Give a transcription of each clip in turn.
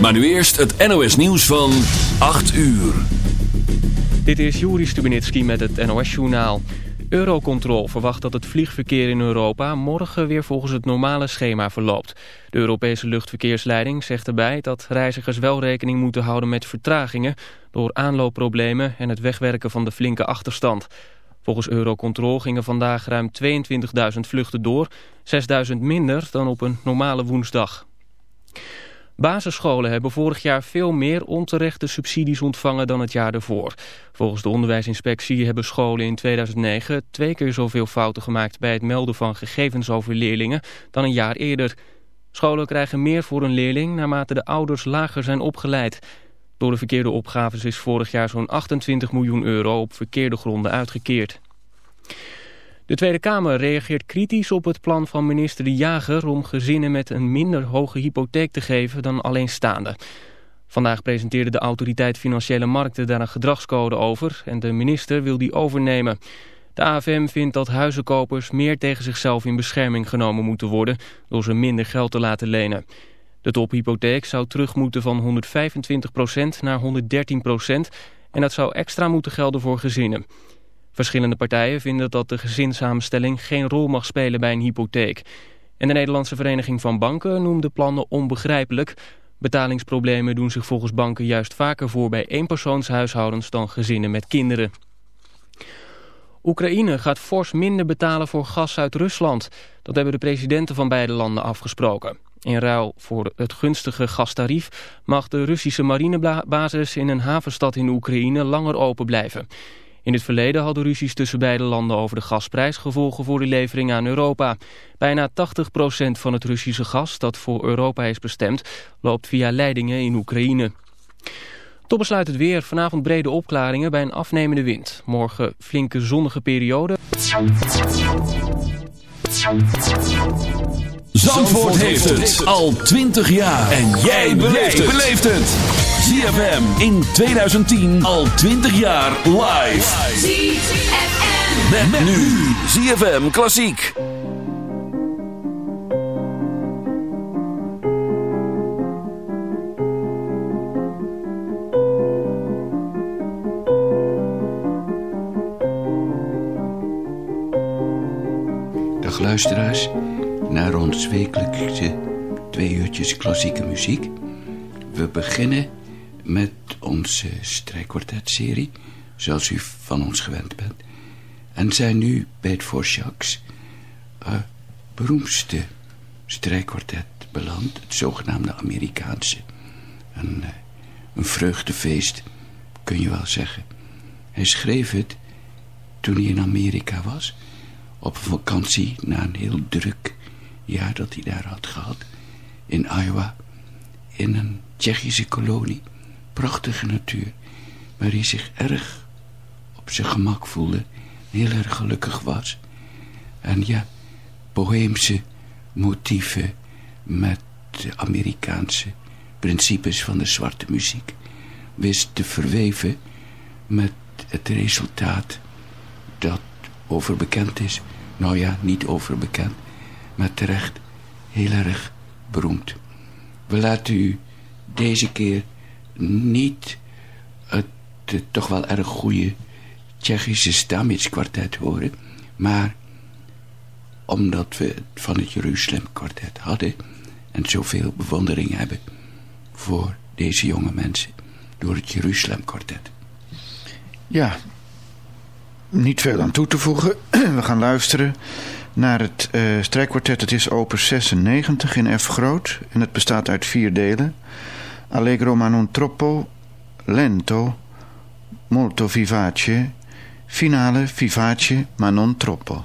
Maar nu eerst het NOS nieuws van 8 uur. Dit is Juri Stubenitski met het NOS-journaal. Eurocontrol verwacht dat het vliegverkeer in Europa morgen weer volgens het normale schema verloopt. De Europese luchtverkeersleiding zegt erbij dat reizigers wel rekening moeten houden met vertragingen... door aanloopproblemen en het wegwerken van de flinke achterstand. Volgens Eurocontrol gingen vandaag ruim 22.000 vluchten door, 6.000 minder dan op een normale woensdag. Basisscholen hebben vorig jaar veel meer onterechte subsidies ontvangen dan het jaar ervoor. Volgens de onderwijsinspectie hebben scholen in 2009 twee keer zoveel fouten gemaakt bij het melden van gegevens over leerlingen dan een jaar eerder. Scholen krijgen meer voor een leerling naarmate de ouders lager zijn opgeleid. Door de verkeerde opgaves is vorig jaar zo'n 28 miljoen euro op verkeerde gronden uitgekeerd. De Tweede Kamer reageert kritisch op het plan van minister De Jager... om gezinnen met een minder hoge hypotheek te geven dan alleenstaande. Vandaag presenteerde de autoriteit Financiële Markten daar een gedragscode over... en de minister wil die overnemen. De AFM vindt dat huizenkopers meer tegen zichzelf in bescherming genomen moeten worden... door ze minder geld te laten lenen. De tophypotheek zou terug moeten van 125% naar 113% en dat zou extra moeten gelden voor gezinnen. Verschillende partijen vinden dat de gezinssamenstelling geen rol mag spelen bij een hypotheek. En de Nederlandse Vereniging van Banken noemt de plannen onbegrijpelijk. Betalingsproblemen doen zich volgens banken juist vaker voor bij eenpersoonshuishoudens dan gezinnen met kinderen. Oekraïne gaat fors minder betalen voor gas uit Rusland. Dat hebben de presidenten van beide landen afgesproken. In ruil voor het gunstige gastarief mag de Russische marinebasis in een havenstad in Oekraïne langer open blijven. In het verleden hadden ruzies tussen beide landen over de gasprijs gevolgen voor de levering aan Europa. Bijna 80% van het Russische gas dat voor Europa is bestemd loopt via leidingen in Oekraïne. Tot besluit het weer. Vanavond brede opklaringen bij een afnemende wind. Morgen flinke zonnige periode. Zandvoort heeft het al 20 jaar. En jij beleeft het. ZFM in 2010 al 20 jaar live. ZFM. Met, nu. ZFM Klassiek. Dag luisteraars naar ons wekelijkse twee uurtjes klassieke muziek. We beginnen met onze strijkkwartetserie, zoals u van ons gewend bent. En zijn nu bij het Forsjaks uh, beroemdste strijkkwartet beland, het zogenaamde Amerikaanse. Een, uh, een vreugdefeest, kun je wel zeggen. Hij schreef het toen hij in Amerika was, op een vakantie na een heel druk jaar dat hij daar had gehad. In Iowa. In een Tsjechische kolonie. Prachtige natuur. Waar hij zich erg op zijn gemak voelde. Heel erg gelukkig was. En ja, boheemse motieven met de Amerikaanse principes van de zwarte muziek wist te verweven met het resultaat dat overbekend is. Nou ja, niet overbekend, maar terecht heel erg beroemd. We laten u deze keer niet het, toch wel erg goede Tsjechische Stamitz kwartet horen, maar omdat we het van het Jeruzalem kwartet hadden en zoveel bewondering hebben voor deze jonge mensen door het Jeruzalem kwartet. Ja, niet veel aan toe te voegen. We gaan luisteren naar het uh, strijkkwartet. Het is opus 96 in F groot en het bestaat uit vier delen. Allegro ma non troppo, lento, molto vivace, finale vivace ma non troppo.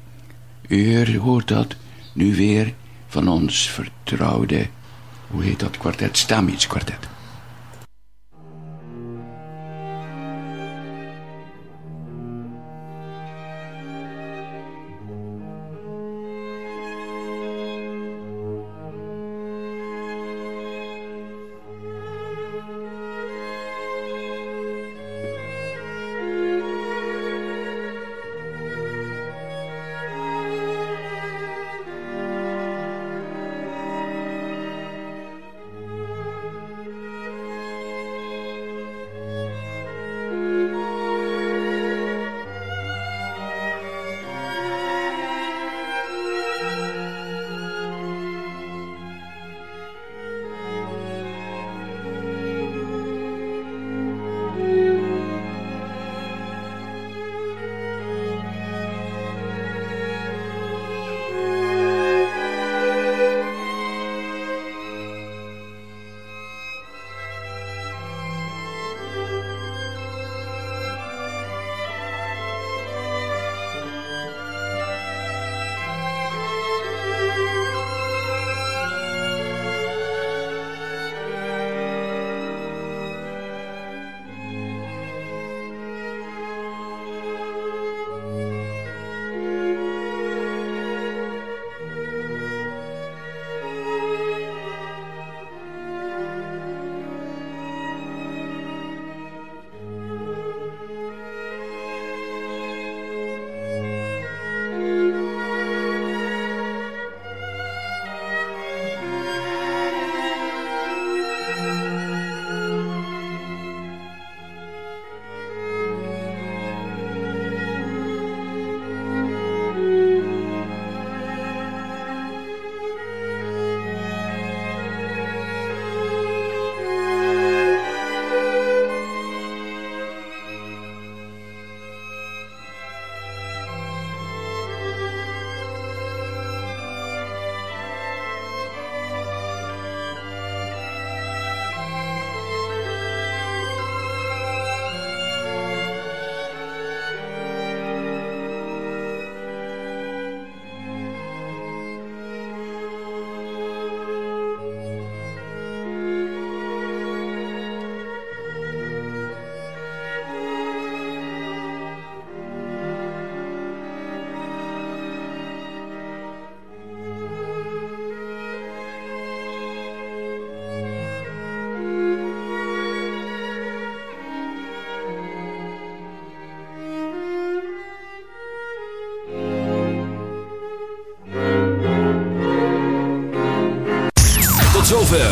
U hoort dat nu weer van ons vertrouwde, hoe heet dat kwartet, Stamitz kwartet.